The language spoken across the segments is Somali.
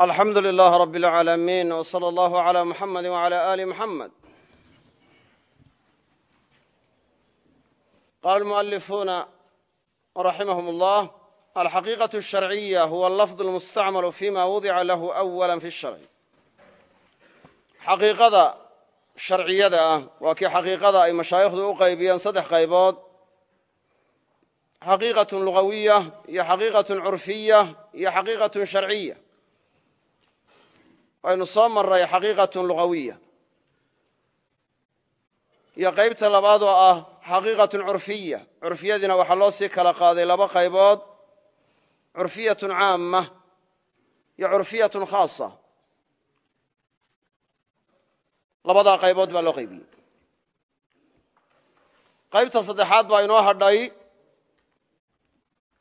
alxamdu lilaah rab اlcaalamiin w slى allahu عlى muxamadi wعalى ali muxamed qala almualifuuna raximahum اllah alxaqiiqaة الsharciya huwa alafظ اlmustacmalu fima wudica lahu أwala fi الsharci xaqiiqada sharciyada ah waa kii xaqiiqada ay mashaayikhdu u qaybiyeen saddex qaybood xaqiiqaة lugawiya iyo xaqiiqaة curfiya iyo xaqiiqaة sharciya waynu soo maray xaqiiqatun lugawiya. Iyo qaybta labaad oo ah xaqiiqatun curfiya. Curfiyadiina waxaa loo sii kala qaaday laba qaybood. Curfiyatun caama iyo curfiyatun khaasa. Labadaa qaybood baa loo qaybiyey. Qaybta saddexaad baa inoo hadhay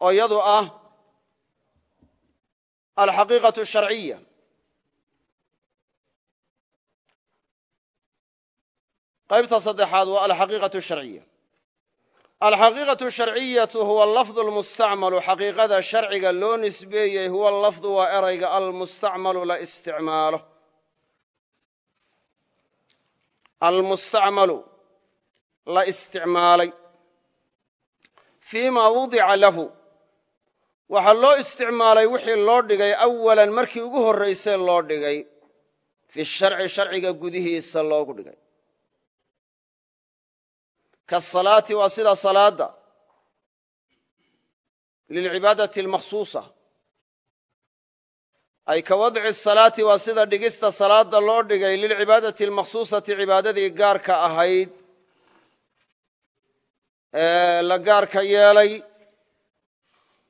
oo iyadu ah alxaqiiqaة sharciya qaybta saddexaad waa alxaqiiqaة sharciya. Alxaqiiqaة sharciyatu huwa lafdu lmustacmalu xaqiiqada sharciga loo nisbeeyey huwa lafdu waa erayga almustacmalu la isticmaalo. Almustacmalu la isticmaalay. Fii ma wudica lahu. Waxaa loo isticmaalay wixii loo dhigay awalan markii ugu horraysay loo dhigay. Fi sharci sharciga gudihiisa loogu dhigay kaasalaati waa sida salaadda. Lilcibaadati almakhsuusa. Ay ka wadci asalaati waa sida dhigista salaadda loo dhigay lilcibaadati almakhsuusati cibaadadii gaarka ahayd. Ee la gaarka yeelay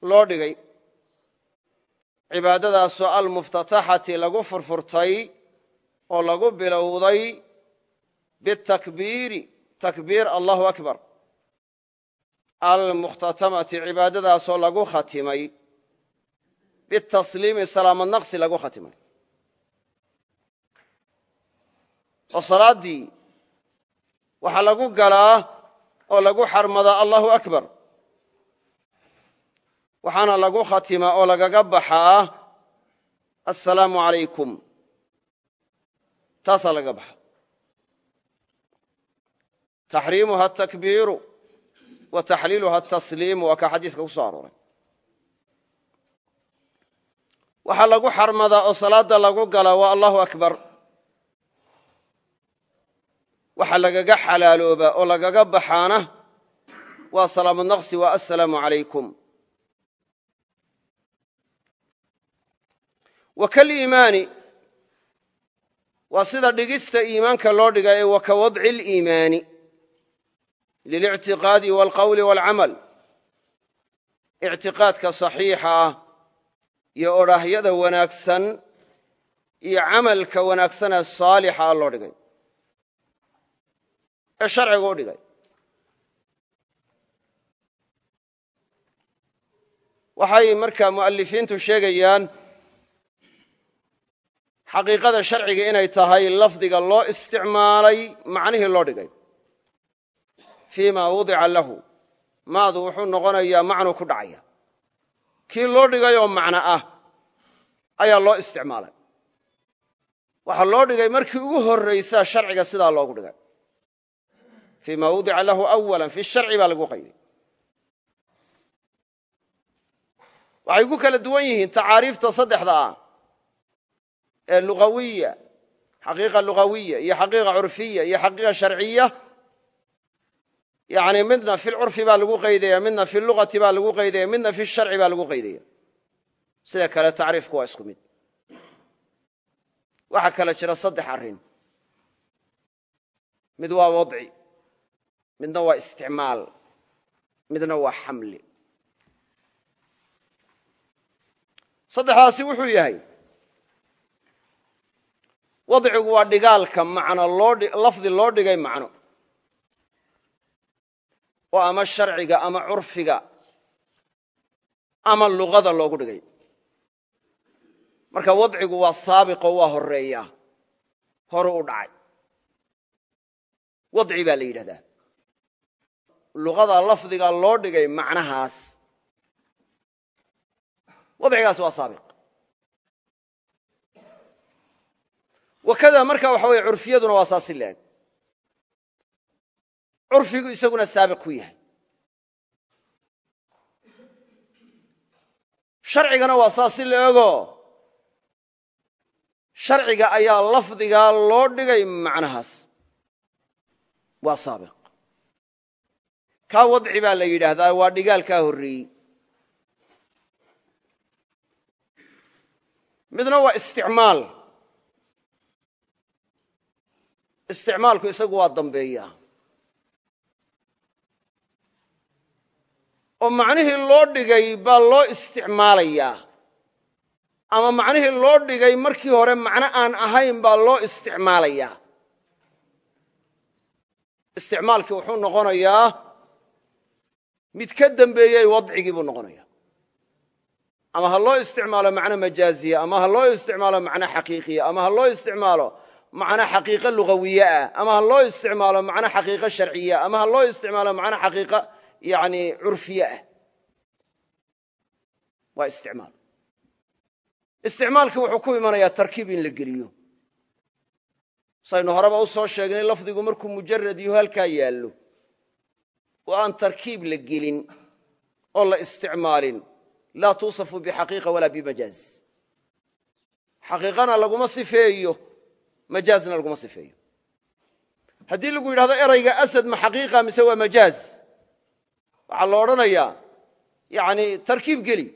loo dhigay. Cibaadadaasoo almuftataxati lagu furfurtay oo lagu bilowday bitakbiiri takbiir allahu akbar. Almukhtatamati cibaadadaasoo lagu khatimay. Bitasliimi salaamad naqsi lagu khatimay. Oo salaaddii waxaa lagu galaa oo lagu xarmadaa allahu akbar. Waxaana lagu khatimaa oo lagaga baxaa assalaamu calaykum taasaa lagaga baxa taxriimuha atakbiiru wa taxliiluha atasliimu waa kaa xadiiska ku soo arooray waxaa lagu xarmadaa oo salaadda lagu galaa waa allahu akbar waxa lagaga xalaaloobaa oo lagaga baxaana waa salaamad naqsi waa assalaamu calaykum wa kaliimaani waa sida dhigista iimaanka loo dhiga wa ka wadci aliimaani lilictiqaadi walqowli walcamal ictiqaadka saxiixa ah iyo odhaahyada wanaagsan iyo camalka wanaagsanee saalixa ah loo dhigay. Ee sharciga u dhigay. Waxay markaa mu'alifiintu sheegayaan xaqiiqada sharciga inay tahay lafdiga loo isticmaalay macnihii loo dhigay fii ma wudica lahu. Maadu wuxuu noqonayaa macnuu ku dhacaya. Kii loo dhigayoo macno ah ayaa loo isticmaalay. Waxaa loo dhigay markii ugu horraysaa sharciga sidaa loogu dhigay. Fii ma wudica lahu awala fi sharci baa lagu qayday. Waxay ku kala duwan yihiin tacaariifta saddexda ah ee lugawiya xaqiiqa lugawiya iyo xaqiiqa curfiya iyo xaqiiqa sharciya yani midna fi lcurfi baa lagu qaydaya midna fi lugati baa lagu qaydaya midna fi sharci baa lagu qaydaya sida kale tacriifku waa isku mid. Waxaa kale jira saddex arrin. Mid waa wadci midna waa isticmaal midna waa xamli. Saddexdaasi wuxuu yahay wadcigu waa dhigaalka macno lafdi loo dhigay macno oo ama sharciga ama curfiga ama luqada loogu dhigay. Marka wadcigu waa saabiqoo waa horreeya horu u dhacay. Wadci baa la yidhahdaa. Luqada lafdiga loo dhigay macnahaas. Wadcigaas waa saabiq. Wakada marka waxa weye curfiyaduna waa saasi leeg curfigu isaguna saabiq ku yahay. Sharcigana waa saasi leego sharciga ayaa lafdigaa loo dhigay macnahaas. Waa saabiq. Kaa wadci baa la yidhaahdaa waa dhigaalkaa horreeyey. Midna waa isticmaal. Isticmaalku isagu waa dambeeya oo macnihii loo dhigay baa loo isticmaalayaa. Ama macnihii loo dhigay markii hore macno aan ahayn baa loo isticmaalayaa. Isticmaalkii wuxuu noqonayaa mid ka dembeeyey wadcigii buu noqonaya ama ha loo isticmaalo macno majaaziya ama ha loo isticmaalo macno xaqiiqiya ama ha loo isticmaalo macno xaqiiqo lugawiye ah ama ha loo isticmaalo macno xaqiiqo sharciya ama ha loo isticmaalo macno xaqiiqo yani curfiye ah waa isticmaal isticmaalkii wuxuu ku imanayaa tarkiib in la geliyo saynu horeba u soo sheegnay lafdigu markuu mujarad yaho halkaa yaallo oo aan tarkiib la gelin oo la isticmaalin laa tuusafu bixaqiiqa walaa bimajaaz xaqiiqana laguma sifeeyo majaazna laguma sifeeyo haddii lagu yidhahdo erayga asad ma xaqiiqa mise waa majaaz waxaa la odhanayaa yani tarkiib geli.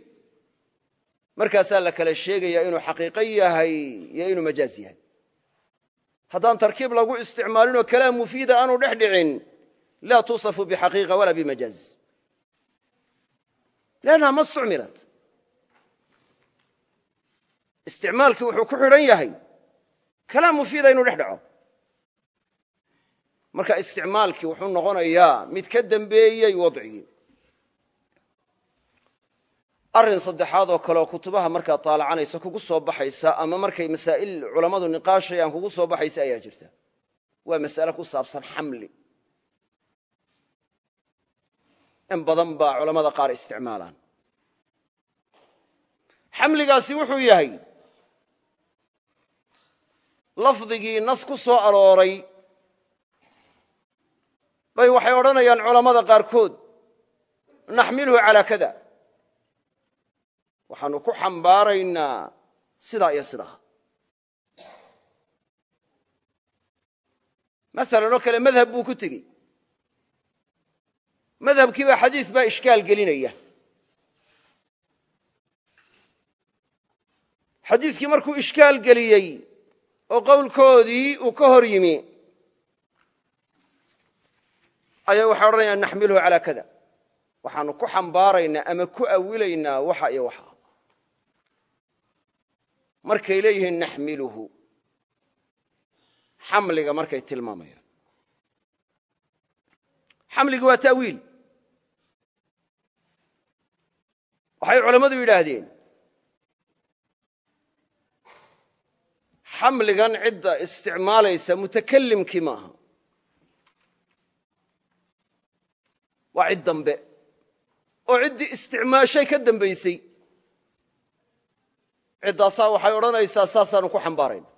Markaasaa la kala sheegaya inuu xaqiiqo yahay iyo inuu majaaz yahay. Haddaan tarkiib lagu isticmaalinoo kalaam mufiida aanu dhex dhicin laa tuusafu bixaqiiqa walaa bimajaaz lannaha ma istucmilat isticmaalkii wuxuu ku xidhan yahay kalaam mufiida inuu dhex dhaco marka isticmaalkii wuxuu noqonayaa mid ka dembeeyey wadcigii. Arrin saddexaad oo kaleoo kutubaha markaad taalacanayso kugu soo baxaysa ama markay masaa'il culammadu niqaashayaan kugu soo baxaysa ayaa jirta. Waa mas'ale ku saabsan xamli. In badan baa culammada qaar isticmaalaan. Xamligaasi wuxuu yahay lafdigii nas ku soo arooray bay waxay odhanayaan culammada qaarkood naxmilhu calaa kada. Waxaanu ku xambaaraynaa sidaa iyo sidaa masalan oo kale madhab buu ku tegey madhabkiiba xadiis baa ishkaal gelinaya. Xadiiskii markuu ishkaal geliyey oo qowlkoodii uu ka hor yimi ayaa waxay odhanayaan naxmilhu calaa kada. Waxaanu ku xambaaraynaa ama ku awilaynaa waxa iyo waxa. Markay leeyihiin naxmiluhu. Xamliga markay tilmaamayaan. Xamligi waa ta'wiil. Waxay culammadu yidhaahdeen xamligan cidda isticmaalaysa mutakalimkii maaha waa cid dambe. Oo ciddii isticmaashay ka dambaysay. Ciddaasaa waxay odhanaysaa saasaanu ku xambaarayna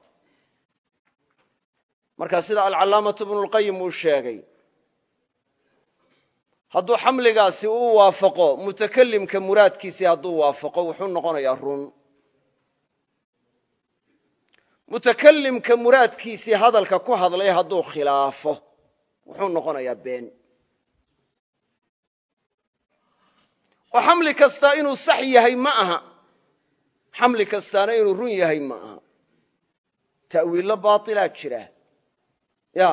marka sida alcallaamatu ibnulqayim uu sheegay hadduu xamligaasi uu waafaqo mutakalimka muraadkiisii hadduu waafaqo wuxuu noqonayaa run. Mutakalimka muraadkiisii hadalka ku hadlay hadduu khilaafo wuxuu noqonayaa been oo xamli kastaa inuu sax yahay ma aha. Xamli kastaana inuu run yahay ma aha. Ta'wiillo baailaa jira. Ya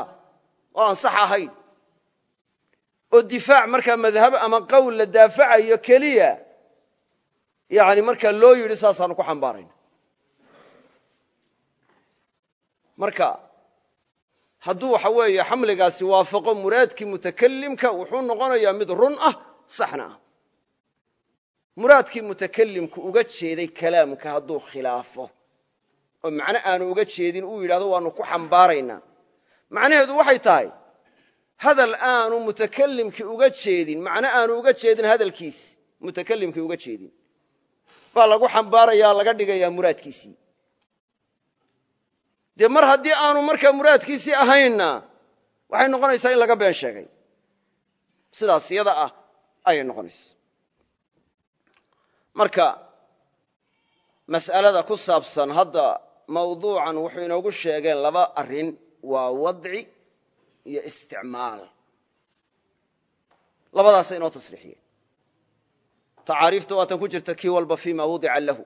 oo aan sax ahayn. Oo difaac markaa madhab ama qowl la daafacayo keliya yani markaa loo yidhi saasaanu ku xambaarayna marka hadduu waxa weeye xamligaasi waafaqo muraadkii mutakalimka wuxuu noqonayaa mid run ah saxna ah muraadkii mutakalimku uga jeeday kalaamka hadduu khilaafo. oo macno aanu uga jeedin uu yidhahdo waanu ku xambaaraynaa. macnaheedu waxay tahay hadal aanu mutakalimkii uga jeedin macno aanu uga jeedin hadalkiis mutakalimkii uga jeedin. Baa lagu xambaarayaa laga dhigayaa muraadkiisii. Dee mar haddii aanu markaa muraadkiisii ahaynna waxay noqonaysaa in laga been sheegay. Sidaas yada ah ayay noqonaysa marka mas'alada ku saabsan hadda mawduucan wuxuu inoogu sheegeen laba arrin waa wadci iyo isticmaal. Labadaasa inoo tasriixiyeen tacaariifta waatan ku jirta kii walba fima wudica lahu.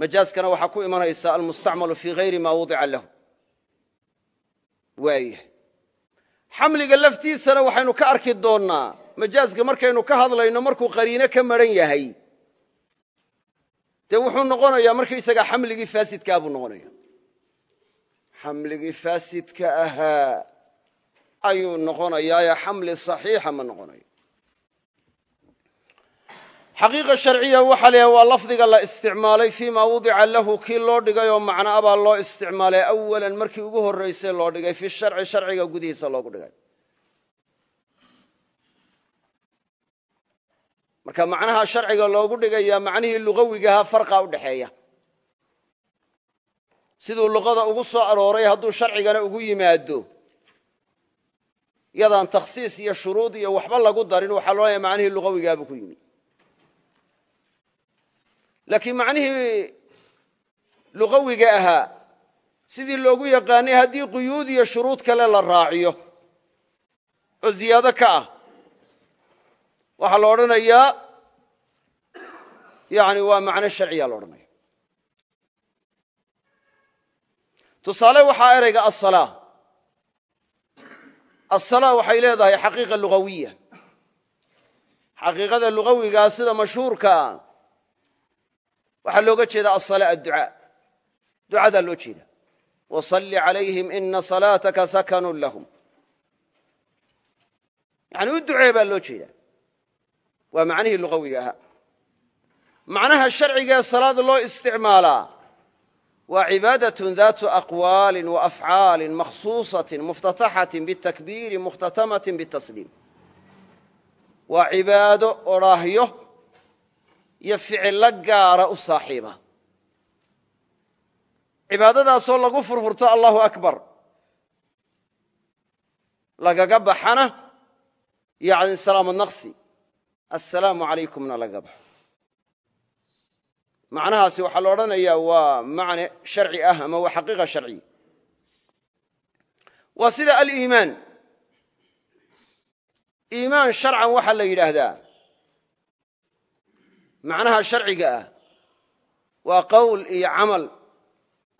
Majaaskana waxaa ku imanaysa almustacmalu fii hayri ma wudica lahu. Waayah xamliga laftiisana waxaynu ka arki doonnaa majaaska markaynu ka hadlayno markuu qariine ka maran yahay. Dee wuxuu noqonayaa markaysagaa xamligii faasidkaa buu noqonaya xamligii faasidka ahaa ayuu noqonayaaye xamli saxiixa ma noqonayo. Xaqiiqa sharciya waxaa la waa lafdiga la isticmaalay fii wudica lahu kii loo dhigay oo macno abaa loo isticmaalay awalan markii ugu horraysay loo dhigay fi sharci sharciga gudihiisa loogu dhigay marka macnaha sharciga loogu dhigayaa macnihii lugawigahaa farqa u dhexeeya siduu luqada ugu soo arooray hadduu sharcigana ugu yimaado. Yadaan takhsiis iyo shuruud iyo waxba lagu darin waxaa loodhanaya macnihii lugawigaabuu ku yimi. Laakiin macnihii lugawiga ahaa sidii loogu yaqaanay haddii quyuud iyo shuruud kale la raaciyo oo ziyaado ka ah waxaa la odhanayaa yani waa macno sharciya la odhanaya. Tusaale waxaa ereyga asalaa asalaa waxay leedahay xaqiiqa lugawiya. Xaqiiqada lugawigaa sida mashhuurkaa waxaa looga jeeda asala adducaa. Ducadaa loo jeeda. Wasalli calayhim ina salaataka sakanun lahum. Yani u ducee baa loo jeeda waa macnihii lugawiga ahaa. Macnaha sharcigaee salaad loo isticmaalaa waa cibaadatun daatu aqwaalin wa afcaalin makhsuusatin muftataxatin bitakbiiri mukhtatamatin bitasliim. Waa cibaado odhaahyo iyo ficillo gaara u saaxiiba. Cibaadadaasoo lagu furfurto allahu akbar. Lagaga baxana yani salaamu naqsi assalaamu calaykumna lagaga baxo macnahaasi waxaa la odhanayaa waa macne sharci ah ama waa xaqiiqa sharci. Waa sida aliimaan. Iimaan sharcan waxaa la yidhaahdaa. Macnaha sharciga ah waa qowl iyo camal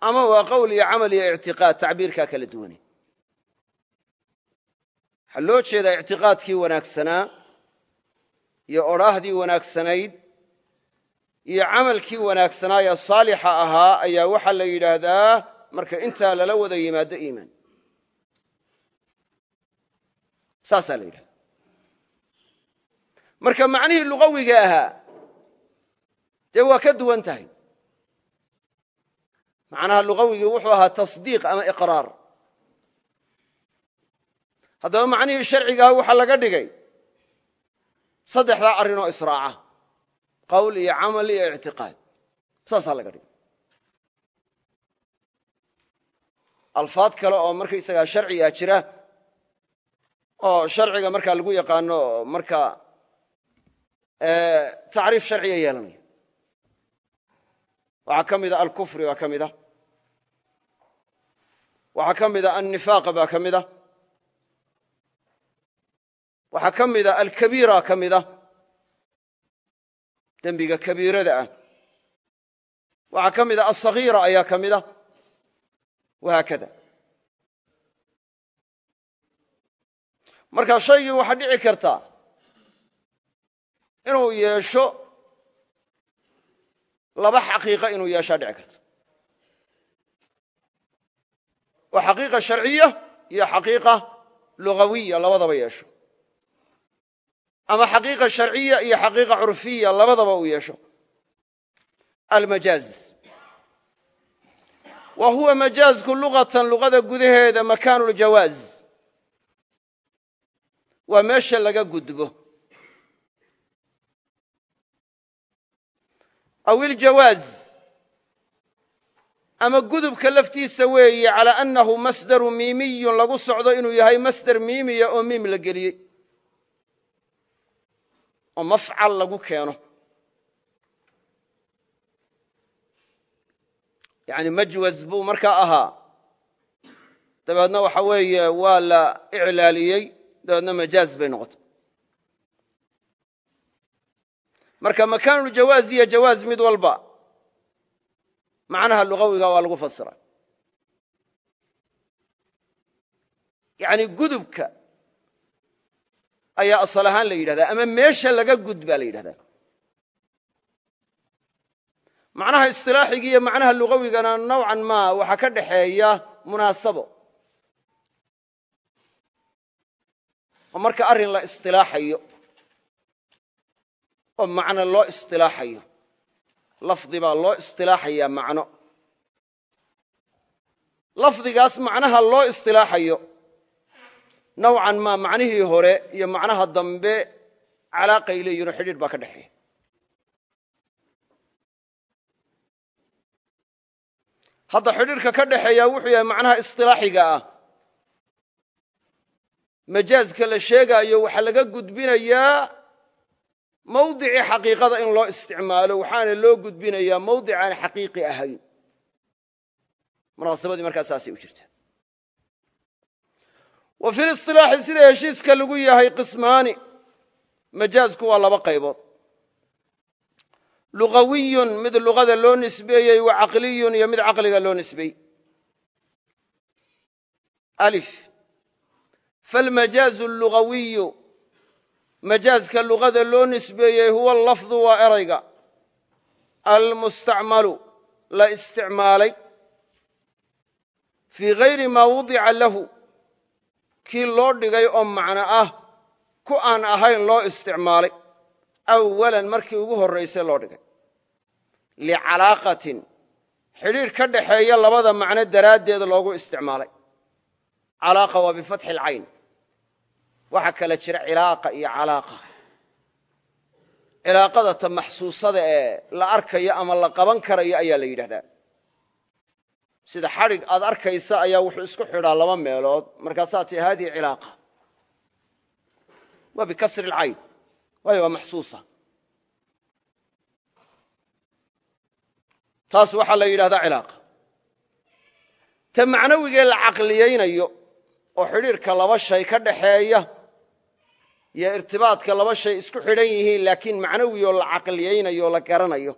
ama waa qowl iyo camal iyo ictiqaad tacbiirkaa kala duwane waxaa loo jeedaa ictiqaadkii wanaagsanaa iyo odhaahdii wanaagsanayd iyo camalkii wanaagsanaa ee saalixa ahaa ayaa waxaa la yidhaahdaa marka intaa lala wada yimaado iimaan. Saasaa la yidhahda marka macnihii lugawiga ahaa dee waa ka duwan tahay. Macnaha lugawigii wuxuu ahaa tasdiiq ama iqraar. Haddaba macnihii sharcigaha waxaa laga dhigay saddexdaa arrinoo israaca qowl iyo camal iyo ictiqaad. Saasaa laga dhigay. Alfaad kale oo markaysagaa sharcigaa jira oo sharciga markaa lagu yaqaano marka tacriif sharciga yeelanaya. Waxaa ka mida alkufri baa ka mid a waxaa ka mida annifaaq baa ka mid a waxaa ka alkabiira ka mid a dembiga kabiirada ah. Waxaa ka ayaa ka mid a wahaakada marka shaygii waxaa dhici karta inuu yeesho laba xaqiiqa inuu yeeshaa dhici karta. Oo xaqiiqa sharciya iyo xaqiiqa lugawiya labadaba yeesho ama xaqiiqa sharciya iyo xaqiiqa curfiya labadaba uu yeesho. Almajaaz wa huwa majaazku lugatan lugada gudaheeda makaanu ljawaaz waa meesha laga gudbo. Aw iljawaaz ama gudubka laftiisa weeye calaa annahu masdaru miimiyun lagu socdo inuu yahay masder miimiya oo miim la geliyey oo mafcal lagu keeno. Yani majwaz buu markaa ahaa. Dabeedna waxa weeye waa la iclaaliyey dabeedna majaaz bay noqotay. Marka makaanuljawaaz iyo jawaaz mid walba macnaha lugawiga waa lagu fasira yani gudubka ayaa asal ahaan la yidhahdaa ama meesha laga gud baa la yidhahdaa. Macnaha isilaaxigi iyo macnaha lugawigana nowcan ma waxaa ka dhaxeeya munaasabo. Oo marka arrin la isilaaxayo oo macno loo isilaaxayo lafdi baa loo isilaaxayaa macno. Lafdigaas macnaha loo isilaaxayo nowcan ma macnihii hore iyo macnaha dambe calaaqay leeyihinoo xidhiidh baa ka dhexeeya. Hadda xidhiidhka ka dhaxeeya wuxuu yahay macnaha isilaaxiga ah. Majaazka la sheegaayo waxaa laga gudbinayaa mawdicii xaqiiqada in loo isticmaalo waxaana loo gudbinayaa mawdic aan xaqiiqi ahayn. Munaasabadii markaa saasay u jirtaa wa fi lisilaaxi sida heshiiska lagu yahay qismaani majaazku waa laba qaybood. Lugawiyun mid luqada loo nisbeeyey wa caqliyun iyo mid caqliga loo nisbeeyey falmajaazu lugawiyu majaazka luqada loo nisbeeyey huwa lafdu waa erayga. Almustacmalu la isticmaalay. Fii gayri maa wudica lahu kii loo dhigay oo macno ah ku aan ahayn loo isticmaalay. Awalan markii ugu horraysay loo dhigay. Licalaaqatin xidhiidh ka dhaxeeya labada macno daraaddeed loogu isticmaalay. Calaaqa waa bifatxi alcayn waxaa kala jira cilaaqa iyo calaaqa. Cilaaqada ta maxsuusada ee la arkayo ama la qaban karayo ayaa la yidhahdaa sida xadhig aad arkaysa ayaa wuxuu isku xidhaa laba meelood. Markaasaa ti haadihi cilaaqa. Waa bikasri alcayn waayo waa maxsuusa. Taas waxaa la yidhahdaa cilaaqa. Ta macnawigee la caqliyaynayo oo xidhiidhka laba shay ka dhaxeeya iyo irtibaadka laba shay isku xidhan yihiin laakiin macnawi la caqliyaynayo oo la garanayo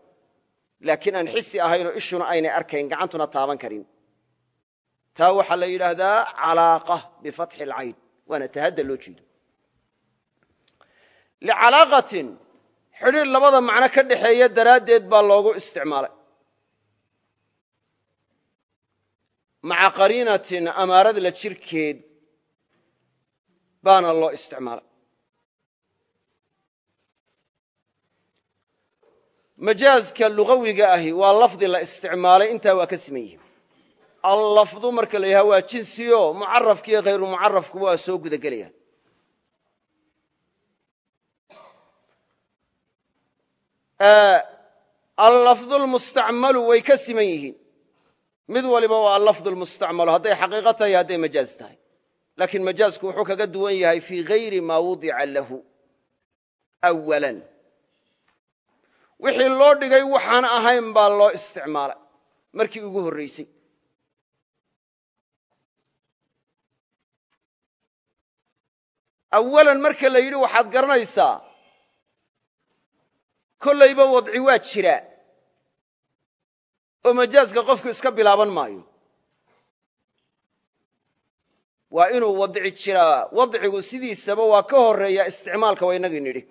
laakiin aan xisi ahaynoo ishuna aynay arkayn gacantuna taaban karin. Taa waxaa la yidhaahdaa calaaqa bifatxi alcayn. Waana tahadda loo jeedo. Licalaaqatin xidhiidh labada macno ka dhaxeeya daraaddeed baa loogu isticmaalay. Maca qariinatin amaarad la jirkeed baana loo isticmaalay majaazka lugawiga ahi waa lafdi la isticmaalay intaa waa ka siman allafdu marka la yidhaha waa jinsiyo mucarafkiiyo khayru mucarafku waa soo guda allafdu lmustacmalu way ka siman yihiin. Mid waliba waa allafdu lmustacmalu hadday xaqiiqo tahay hadday majaaz tahay. Laakiin majaazku wuxuu kaga duwan yahay fii gayri maa wudica lahu awalan wixii loo dhigay waxaan ahayn baa loo isticmaalay. Markii ugu horraysay awalan marka la yidhi waxaad garanaysaa? Kollayba wadci waa jiraa oo majaazka qofku iska bilaaban maayo. Waa inuu wadci jiraa wadcigu sidiisaba waa ka horreeya isticmaalka waa nidhi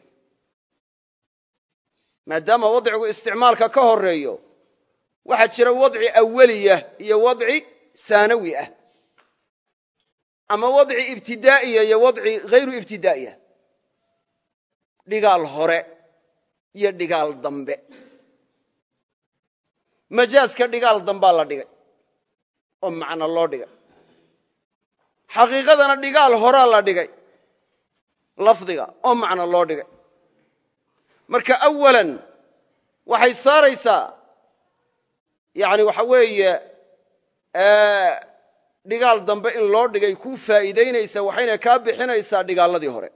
maadaama wadcigu isticmaalka ka horreeyo waxaa jira wadci awaliya iyo wadci saanawi ah. Ama wadci ibtidaa'iya iyo wadci hayru ibtidaa'iya. Dhigaal hore iyo dhigaal dambe. Majaaska dhigaal dambaa la dhigay oo macno loo dhigay. Xaqiiqadana dhigaal horaa la dhigay lafdiga oo macno loo dhigay marka awalan waxay saaraysaa yani waxa weeye dhigaal dambe in loo dhigay kuu faa'iidaynaysaa waxayna kaa bixinaysaa dhigaalladii hore.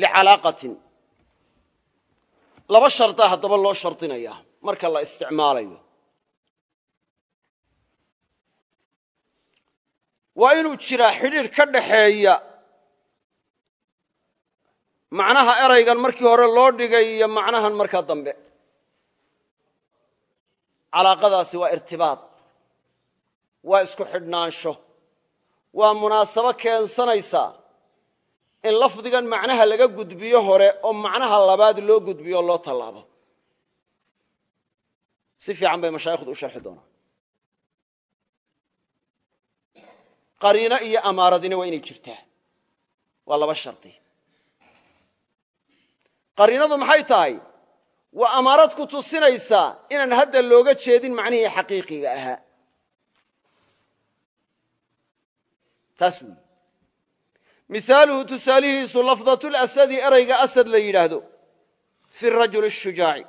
Licalaaqatin. Laba shardaa haddaba loo shardinaya marka la isticmaalayo. Waa inuu jiraa xidhiidh ka dhaxeeya macnaha eraygan markii hore loo dhigay iyo macnahan markaa dambe. Calaaqadaasi waa irtibaad waa isku xidhnaansho waa munaasabo keensanaysaa in lafdigan macnaha laga gudbiyo hore oo macnaha labaad loo gudbiyo loo tallaabo. Si fiican bay mashaayikhdu u sharxi doonaan. Qariino iyo amaaradina waa inay jirtaa. Waa laba shardi qariinadu maxay tahay? Waa amaarad ku tusinaysaa inaan hadda looga jeedin macnihii xaqiiqiga ahaa. Taas misaaluhu tusaalihiisu lafdatlasadi erayga asad la yidhaahdo. Fi rajuli shujaaci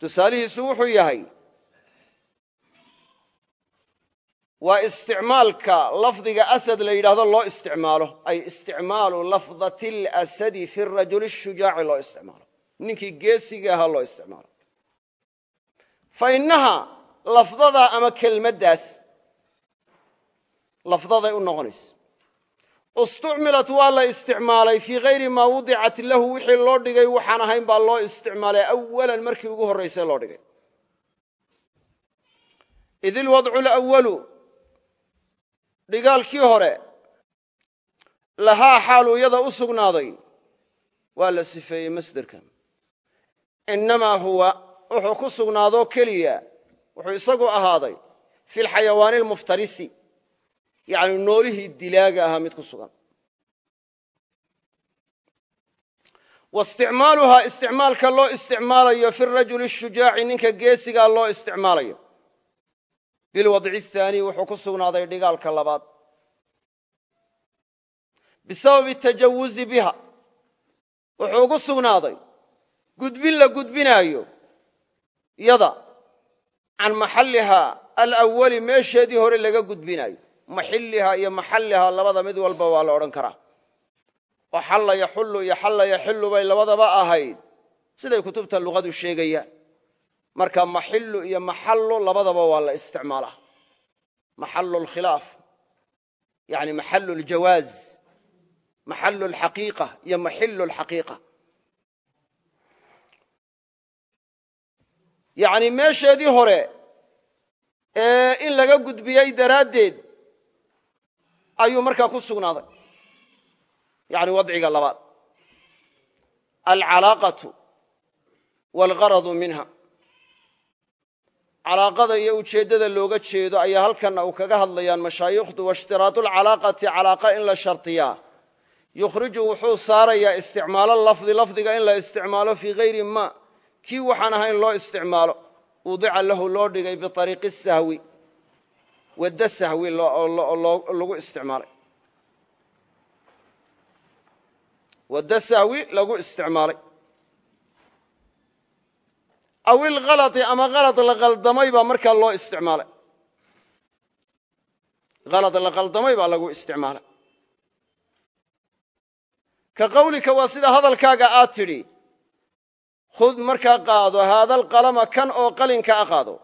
tusaalihiisu wuxuu yahay waa isticmaalka lafdiga asad la yidhaahdo loo isticmaalo. Ay isticmaalu lafdati اlasadi fi rajuli shujaaci loo isticmaalo. Ninkii geesiga ahaa loo isticmaalo. Fa innaha lafdadaa ama kelmaddaas lafdaday u noqonaysa istucmilat waa la isticmaalay fii hayri maa wudicat lahu wixii loo dhigay waxaan ahayn baa loo isticmaalay awalan markii ugu horraysay loo dhigay. Id ilwadcu lwalu dhigaalkii hore lahaa xaalu iyada u sugnaaday waa la sifeeyey masderkan. Innamaa huwa wuxuu ku sugnaadoo keliya wuxuu isagu ahaaday fi lxayawaani almuftarisi yacni noolihii dilaaga ahaa mid ku sugan. Wa isticmaalka loo isticmaalayo fi rajuli shujaaci ninka geesigaa loo isticmaalayo bilwadci ahaani wuxuu ku sugnaaday dhigaalka labaad bisababi tajawuzi biha wuxuu ugu sugnaaday gudbin la gudbinaayo yada can maxallihaa alawali meesheedii hore laga gudbinaayo maxillihaa iyo maxallihaa labada mid walba waa la odhan karaa oo xalla yaxullu iyo xalla yaxillu bay labadaba ahayd siday kutubta luqadu sheegayaan marka maxillu iyo maxallu labadaba waa la isticmaalaa maxallu lkhilaaf yani maxallu ljawaaz maxallu lxaqiiqa iyo maxillu lxaqiiqa yacni meesheedii hore ee in laga gudbiyey daraaddeed ayuu markaa ku sugnaaday. Yani wadciga labaad. Alcalaaqatu waalgaradu minha calaaqada iyo ujeeddada looga jeedo ayaa halkanna uu kaga hadlayaan mashaayikhdu waishtiraatu alcalaaqati calaaqa in la shartiyaa. Yukhriju wuxuu saarayaa isticmaalo lafdi lafdiga in la isticmaalo fii hayri ma kii waxaan ahayn loo isticmaalo. Wudica lahu loo dhigay biariiqi sahwi wadda sahwi lagu isticmaalay. Wadda sahwi lagu isticmaalay aw ilhalai ama halad la khaldamay baa markaa loo isticmaalay. Halad la khaldamay baa lagu isticmaalay. Ka qawlika waa sida hadalkaaga aad tidhi khud markaa qaado haada alqalama kan oo qalinka a qaado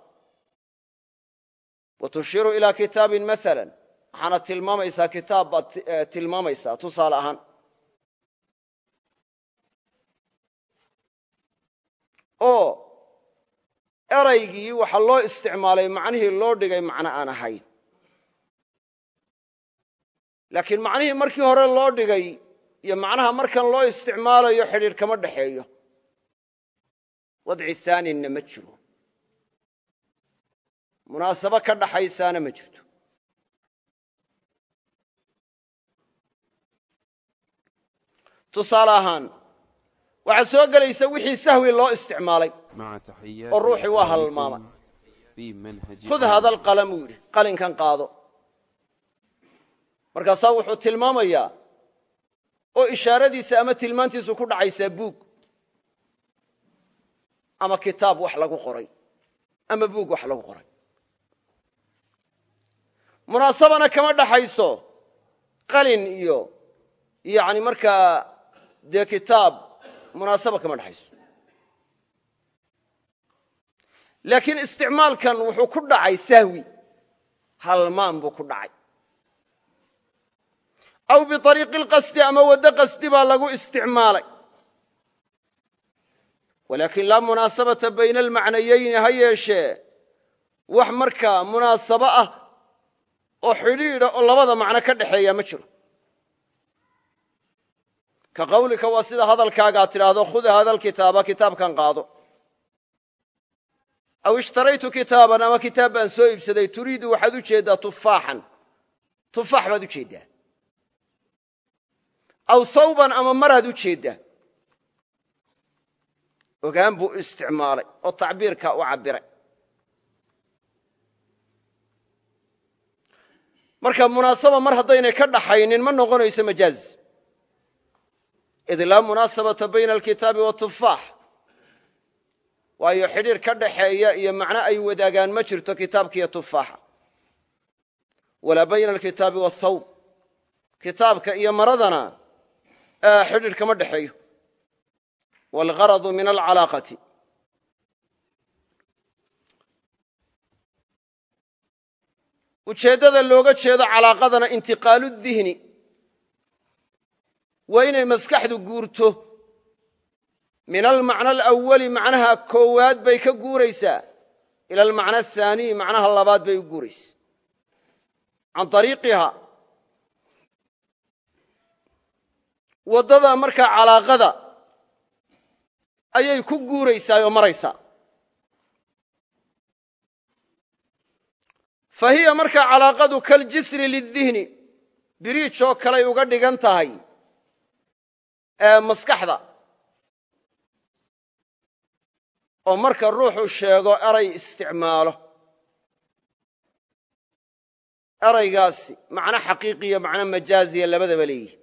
wa tushiru ilaa kitaabin maala waxaana tilmaamaysaa kitaab baad tilmaamaysaa tusaale ahaan. Oo eraygii waxaa loo isticmaalay macnihii loo dhigay macno aan ahayn. Laakiin macnihii markii hore loo dhigay iyo macnaha markan loo isticmaalayo xidhiidh kama dhexeeyo wadci haaninna ma jiro. Munaasabo ka dhaxaysaana ma jirto. Tusaale ahaan waxaa soo gelaysa wixii sahwi loo isticmaalay oo ruuxii waa halmaamay khud hada alqalam uu yidhi qalinkan qaado markaasaa wuxuu tilmaamayaa oo ishaaradiisa ama tilmaantiisu ku dhacaysaa buug ama kitaab wax lagu qoray ama buug wax lagu qoray munaasabana kama dhaxayso qalin iyo yani markaa dee kitaab munaasaba kama dhexayso laakiin isticmaalkan wuxuu ku dhacay sahwi. Halmaan buu ku dhacay. Aw biariiqi lqasdi ama waddo qasdi baa lagu isticmaalay. Walaakin laa munaasabata bayna almacnayayni ha yeeshee wax markaa munaasabo ah oo xidhiidha oo labada macno ka dhexeeya ma jiro. Ka qawlika waa sida hadalkaaga ad tidhaahdo khud hada alkitaaba kitaabkan qaado aw ishtaraytu kitaaban ama kitaab baan soo iibsaday turiidu waxaad u jeeddaa tufaaxan tufaax baad u jeeddaa aw sawban ama maraad u jeeddaa ogaan buu u isticmaalay oo tacbiirka u cabbiray marka munaasaba mar haddaynay ka dhaxaynin ma noqonayso majaaz id laa munaasabata bayna alkitaabi watufaax waayo xidhiir ka dhaxeeya iyo macno ay wadaagaan ma jirto kitaabkiiyo tufaaxa. Walaa bayna alkitaabi waasawb kitaabka iyo maradana xidhiir kama dhexeeyo waalgaradu min alcalaaqati. Ujeeddada looga jeedo calaaqadana intiqaalu dihni. Waa inay maskaxdu guurto min almacna alawali macnaha koowaad bay ka guuraysaa. Ila almacna ahaaniy macnaha labaad bay u guuraysaa can ariiqiha waddada markaa calaaqada ayay ku guuraysaa oo maraysaa fa hiya markaa calaaqadu kaljisri lidihni biriij oo kaley uga dhigan tahay oo marka ruuxu sheego eray isticmaalo. Eraygaasi macno xaqiiqiya macno majaaziya labadaba leeyihi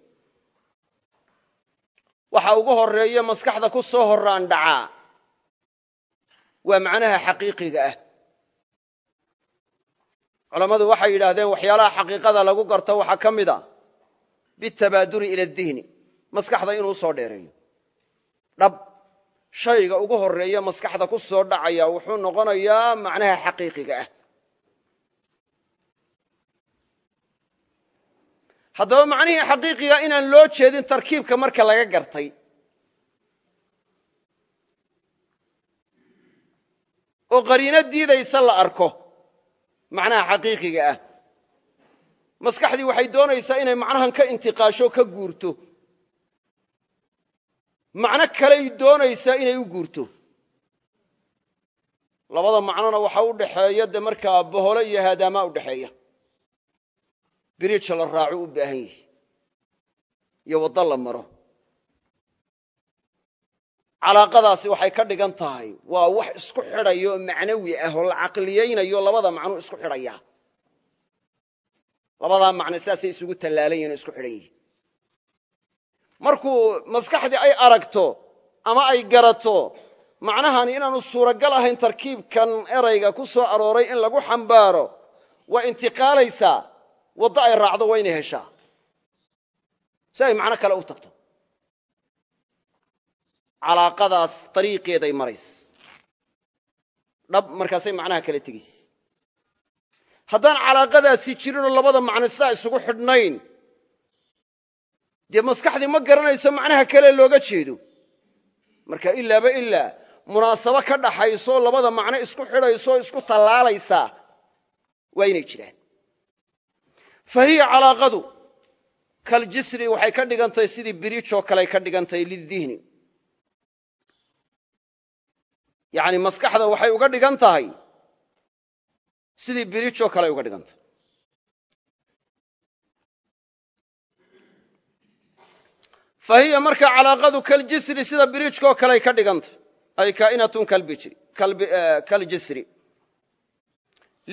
waxa ugu horreeya maskaxda ku soo horaan dhacaa waa macnaha xaqiiqiga ah. Culammadu waxay yidhaahdeen waxyaalaha xaqiiqada lagu garto waxaa ka mid a bitabaaduli ila dihni. Maskaxda inuu soo dheereeyo. Dhab shayga ugu horreeya maskaxda ku soo dhacaya wuxuu noqonayaa macnaha xaqiiqiga ah. Haddaba macnihii xaqiiqiga inaan loo jeedin tarkiibka marka laga gartay. Oo qariino diidaysa la arko macnaha xaqiiqiga ah. Maskaxdii waxay doonaysaa inay macnahan ka intiqaasho ka guurto macno kaley doonaysaa inay u guurto. Labada macnona waxa u dhaxeeya de markaa iyo haadaamaa u dhaxeeya. Biriija la raacu u baahan yihi iyo waddo la maro. Calaaqadaasi waxay ka dhigan tahay waa wax isku xidhaya oo macnawi ah oo la caqliyaynayo labada macnuu isku xidhaya. Labadaa macno saasay isugu tallaalan yihiin o isku xidhan markuu maskaxdii ay aragto ama ay garato macnahani inaanu suuragal ahayn tarkiibkan erayga ku soo arooray in lagu xambaaro waa intiqaalaysaa waddo ay raacdo waa inay heshaa. Si ay macno kale u tagto. Calaaqadaas dariiqeeday marays. Dhab markaasay macnaha kale tegaysa haddaan calaaqadaasi jirinoo labada macno sidaa isugu xidhnayn dee maskaxdii ma garanayso macnaha kale looga jeedo. Marka ilaaba ilaa munaasabo ka dhaxaysoo labada macno isku xidhaysoo isku tallaalaysaa waa inay jiraan. Fa calaaqadu kaljisri waxay ka dhigantahay sidii biriijoo kaley ka dhigantahay lidihni yacni maskaxda waxay uga dhigan tahay sidii biriijoo kaley uga dhigan fa hiya marka calaaqadu kaljisri sida biriijkoo kaley ka dhigantay ay kaa'inatun kaljisri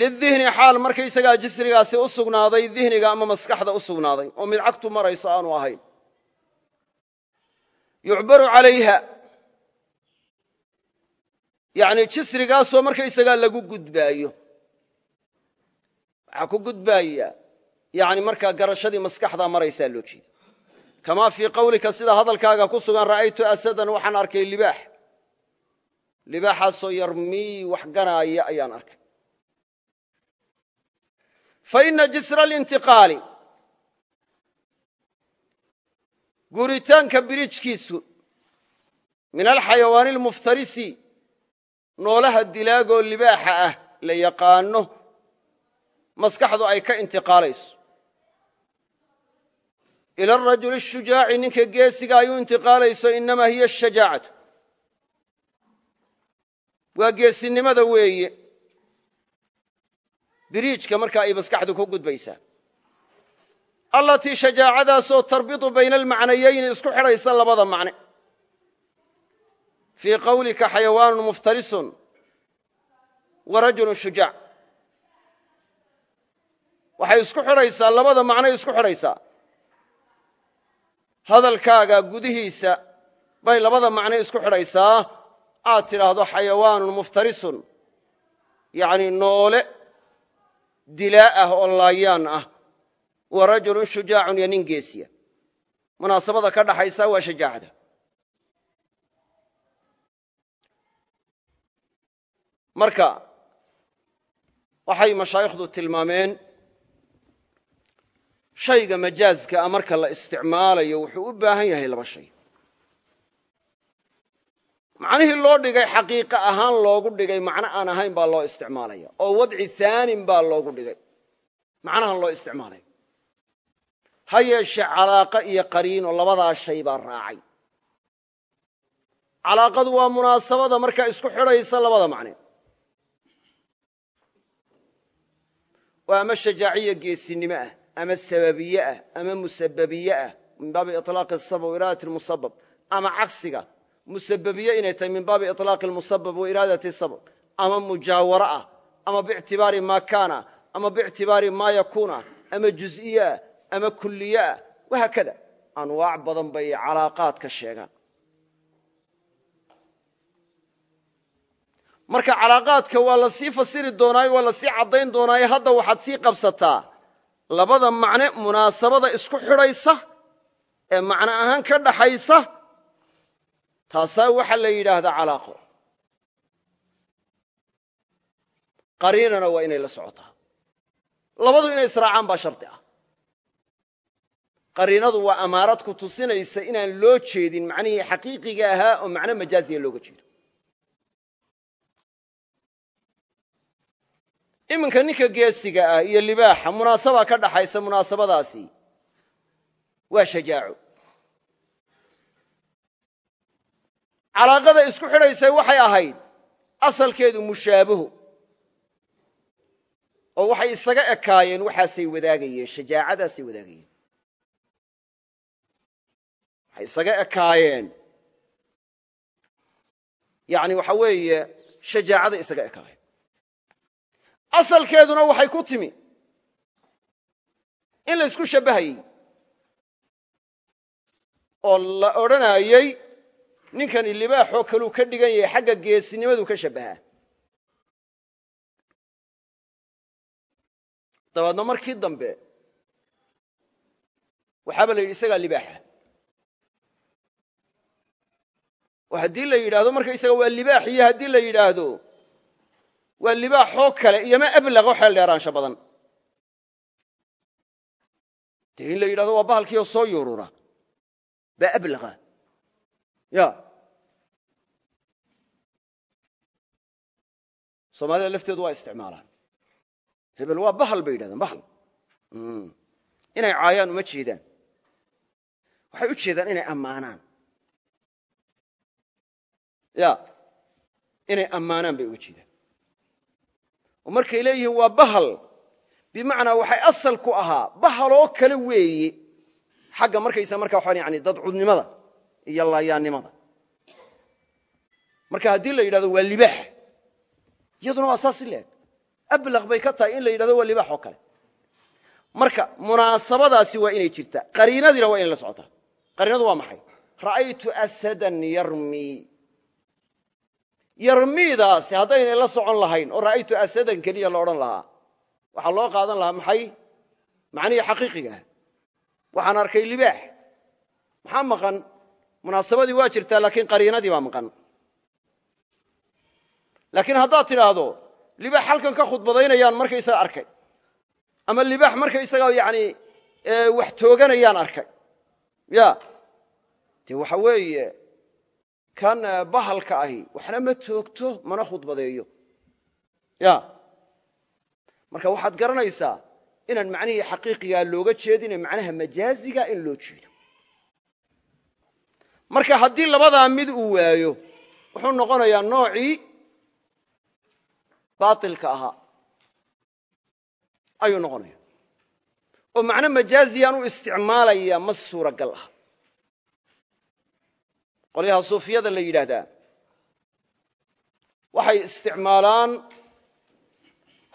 lidihni xaal markaysagaa jisrigaasi u sugnaaday dihniga ama maskaxda u sugnaaday oo mid cagtu marayso aanu ahayn yucbaru calayha yacni jisrigaasoo markaysagaa lagu gudbaayo waxaa ku gudbaaya yani markaa garashadii maskaxdaa kamaa fii qawlika sida hadalkaaga ku sugan ra'aytu asadan waxaan arkay libaax. Libaaxaasoo yarmii wax ganaaya ayaan arkay. Fa ina jisra alintiqaali guuritaanka birijkiisu min alxayawaani almuftarisi noolaha dilaagoo libaaxa ah la yaqaano maskaxdu ay ka intiqaalayso ila arajuli ashujaaci ninka geesiga ay u intiqaalayso innamaa hiya ashajaacatu waa geesinimada weeye. Biriijka markaa ay maskaxdu ku gudbaysaa. Allatii shajaacadaasoo tarbitu bayna almacnayayni isku xidhaysa labada macne. Fii qawlika xayawaanun muftarisun wa rajulun shujaac. Waxay isku xidhaysaa labada macnoy isku xidhaysaa hadalkaaga gudihiisa bay labada macno isku xidhaysaa. Aad tidhaahdo xayawaanun muftarisun yacni noole dilaa ah oo laayaan ah. Wa rajulun shujaacun iyo nin geesiya. Munaasabada ka dhaxaysa waa shajaacada. Marka waxay mashaayikhdu tilmaameen shayga majaazka a marka la isticmaalayo wuxuu u baahan yahay laba shay. Macnihii loo dhigay xaqiiqa ahaan loogu dhigay macno aan ahayn baa loo isticmaalaya. Oo wadci haanin baa loogu dhigay macnahan loo isticmaalaya ha yeeshe calaaqa iyo qariino labadaa shay baa raacay. Calaaqadu waa munaasabada markaa isku xidhaysa labada macne. Oo ama shajaaciya geesinimo ah ama sababiye ah ama musababiye ah min baabi ilaaqi sabab wa iraadati musabab ama cagsiga musababiye inay tahay min baabi ilaaqi musabab wa iraadati sabab ama mujaawaro ah ama biictibaari maa kaana ama biictibaari maa yakuuna ama juziye ah ama kuliye ah wahaakada anwaac badan bay calaaqaad ka sheegaan. Marka calaaqaadka waa la sii fasiri doonaayo waa la sii labada macne munaasabada isku xidhaysa ee macno ahaan ka dhaxaysa taasaa waxaa la yidhaahdaa calaaqo. Qariinana waa inay la socotaa. Labadu inay israacaan baa shardi ah. Qariinadu waa amaarad ku tusinaysa inaan loo jeedin macnihii xaqiiqiga ahaa oo macno majaaziya looga jeedo iminka ninka geesiga ah iyo libaaxa munaasaba ka dhaxaysa munaasabadaasi. Waa shajaaco calaaqada isku xidhaysay waxay ahayd asalkeedu mushaabaho oo waxay isaga ekaayeen waxaasay wadaagayeen shajaacadaasay wadaagayeen. Waxay isaga ekaayeen. Yani waxa weeye shajaacada isaga ekaayeen asalkeeduna waxay ku timi. In la isku shabbahayey oo la odhanayey ninkani libaaxoo kaluu ka dhigan yahay xagga geesinimadu ka shabbahaa dabeedna markii dambe waxaaba la yidhi isagaa libaaxa. Oo haddii la yidhaahdo markaysaga waa libaax iyo haddii la yidhaahdo waa libaaxoo kale iyoma ablaqo xeel dheeraansho badan. Dee in la yidhahdo waa bahalkiioo soo yuurura. Baa ablaqa. Ya soomaalida lafteedu waa isticmaalaan. Hebel waa bahal bay yidhahdaan bahal. Inay caayaan uma jeedaan. Waxay u jeedaan inay ammaanaan. Ya inay ammaanaan bay uga jeedaan oo markay leeyihiin waa bahal. Bimacnaa waxay asal ku ahaa bahaloo kale weeye xagga markaysa marka waxaan yani dadcudnimada iyo laayaannimada marka haddii la yidhahdo waa libaax iyaduna waa saas leeg. Ablaq bay ka tahay in la yidhahdo waa libaax oo kale. Marka munaasabadaasi waa inay jirtaa qariinadiina waa inay la socotaa qariinadu waa maxay? Ra'aytu asadan yarmi yarmiidaasi haddaynay la socon lahayn oo ra'aytu asadan keliya la odhan lahaa. Waxaa loo qaadan lahaa maxay? Macnihii xaqiiqigaah waxaan arkay libaax. Maxaa maqan? Munaasabadii waa jirtaa laakiin qariinadii baa maqan. Laakiin haddaad tidhaahdo libaax halkan ka khudbadaynayaan markaysaga arkay. Ama libaax markaysaga yani wax tooganayaan arkay. Ya dee waxa weeye kan bahalka ahi. Waxna ma toogto mana khudbadeeyo. Ya. Marka waxaad garanaysaa inaan macnihii xaqiiqigaa looga jeedine macnaha majaaziga in loo jeedo. Marka haddii labadaa mid uu waayo wuxuu noqonayaa noocii baailka ahaa. Ayuu noqonaya oo macno majaaziyaan u isticmaalaya ma suuragal ah qolyaha suufiyada la yidhaahdaa. Waxay isticmaalaan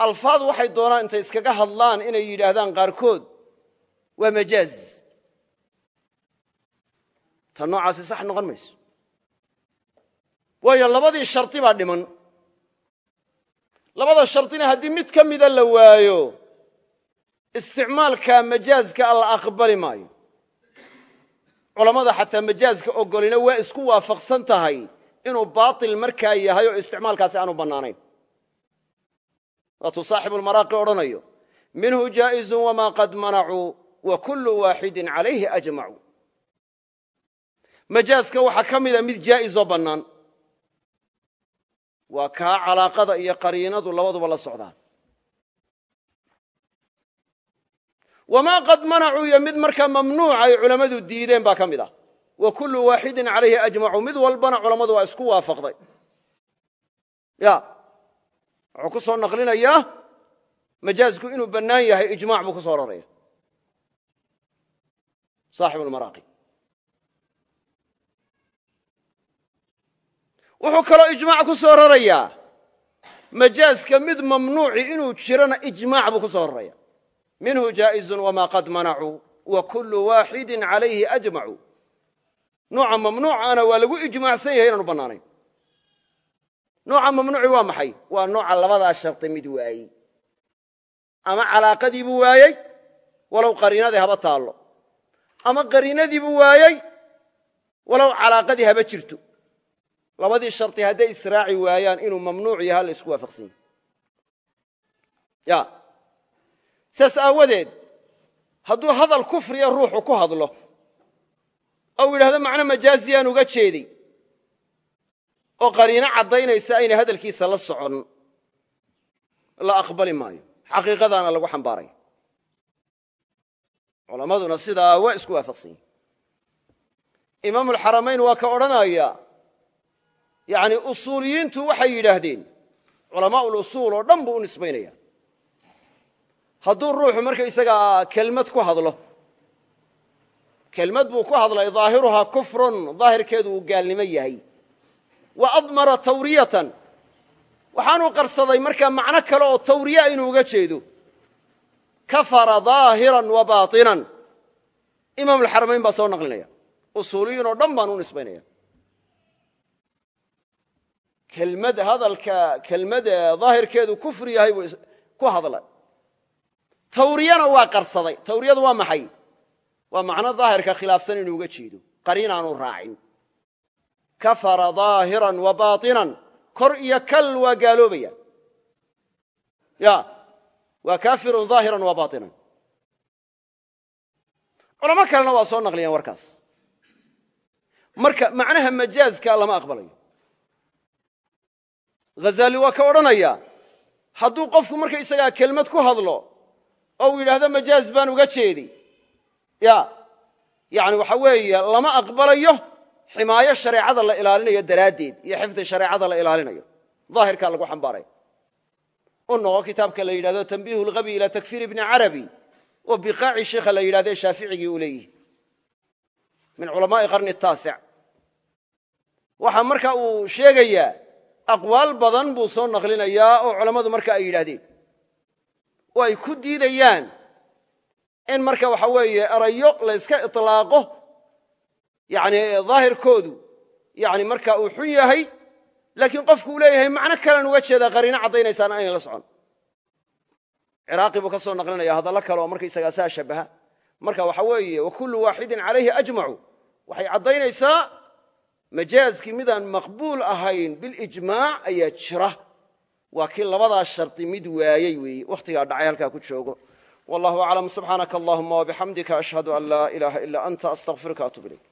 alfaad waxay doonaan intay iskaga hadlaan inay yidhaahdaan qaarkood waa majaaz. Ta noocaasi sax noqon mayso. Waayo labadii shardi baa dhiman. Labada shardina haddii mid ka mida la waayo isticmaalka majaazka la aqbali maayo culammada xataa majaazka ogolina waa isku waafaqsan tahay inuu baatil markaa yahay oo isticmaalkaasi aanu bannaanayn. Waatuu saaxibulmaraaqi odhanayo minhu jaa'izun wamaa qad manacuu wa kullu waaxidin calayhi ajmacu majaazka waxaa ka mida mid jaa'izoo bannaan. Waa kaa calaaqada iyo qariinadu labaduba la socdaan wamaa qad manacuu iyo mid markaa mamnuuca ay culammadu diideen baa ka mid ah wa kullu waaxidin calayhi ajmacu mid walbana culammadu waa isku waafaqday ya wuxuu ku soo naqlinayaa majaazku inuu bannaan yahay ijmac buu ku soo raraya saaxibulmaraaqi wuxuu kaloo ijmaac ku soo rarayaa majaaska mid mamnuuci inuu jirana ijmaac buu ku soo raraya minhu jaa'izun wamaa qad manacuu wa kullu waaxidin calayhi ajmacu nooca mamnuucaana waa lagu ijmaacsan yahay inaanu bannaanayn. Nooca mamnuuci waa maxay? Waa nooca labadaa shardi mid waayey. Ama calaaqadiibuu waayey walow qariinadii haba taallo. Ama qariinadiibuu waayey walow calaaqadii haba jirto. Labadii shardi hadday israaci waayaan inuu mamnuuc yaha la isku waafaqsan yahy ya saas aawadeed hadduu hadal kufriya ruuxu ku hadlo ou yidhahdo macno majaaziyaan uga jeeday oo qariino caddaynaysa aynay hadalkiisa la socon la aqbali maayo. Xaqiiqadaana lagu xambaaraya. Culammaduna sidaa waa isku waafaqsan yihiin imaamulxaramayn waa ka odhanaya yani usuuliyiintu waxay yidhaahdeen culamaa ulusuul oo dhan buu u hadduu ruuxu markaysagaa kelmad ku hadlo kelmad buu ku hadlay daahiruhaa kufrun daahirkeedu uu gaalnimo yahay. Wa admara tawriyatan. Waxaanuu qarsaday markaa macno kale oo tawriya inuu uga jeedo. Kafara daahiran wa baatinan. Imaamulxaramayn baa soo naqlinaya. Usuuliyiin oo dhan baan u nisbaynaya. Kelmad hadalka kelmada daahirkeedu kufri yahay ku hadlay tawriyana waa qarsaday. Tawriyadu waa maxay? Waa macno daahirka khilaafsan inuu uga jeedo. Qariinaanu raacin. Kafara daahiran wa baatinan. Kor iyo kal waa gaaloobaya. Ya. Waa kaafirun daahiran wa baatinan. Culamo kalena waa soo naqliyaan warkaas. Marka macnaha majaazka lama aqbalayo. Hazaali waa ka odhanaya hadduu qofku markaysagaa kelmad ku hadlo oo uu yidhaahdo majaaz baan uga jeedi. Ya yani waxa weeye lama aqbalayo ximaayo shareecada la ilaalinayo daraaddeed iyo xifdi shareecada la ilaalinayo. Daahirkaa lagu xambaaraya u noqo kitaabka la yidhahdo tanbiihu lhabi ila takfiir ibni carabi oo biqaaci sheikha la yidhahde shaaficigii uu leeyihi min culamaai qarni taasic waxaa marka uu sheegayaa aqwaal badan buu soo naqlinayaa oo culammadu marka ay yidhaahdeen oo ay ku diidayaan. In marka waxa weeye erayo la yska iطlaaqo yani daahirkoodu yani marka uu xun yahay laakiin qofku uu leeyahay macno kalean uga jeedaa qariino caddaynaysaana aynay la socon. Ciraaqi buu ka soo naqlinaya hadallo kale oo markaysagaa saa shabaha. Marka waxa weeye wa kullu waaxidin calayhi ajmacu waxay caddaynaysaa majaazkii midaan maqbuul ahayn bilijmaac ayaa jira waa kii labadaa shardi mid waayey weeye wakhtigaa dhacay halkaa ku joogo. Wallahu aclam. Subxaanaka allahuma wabixamdika ashhadu an laa ilaaha ila anta astaqfiruka atub ilayk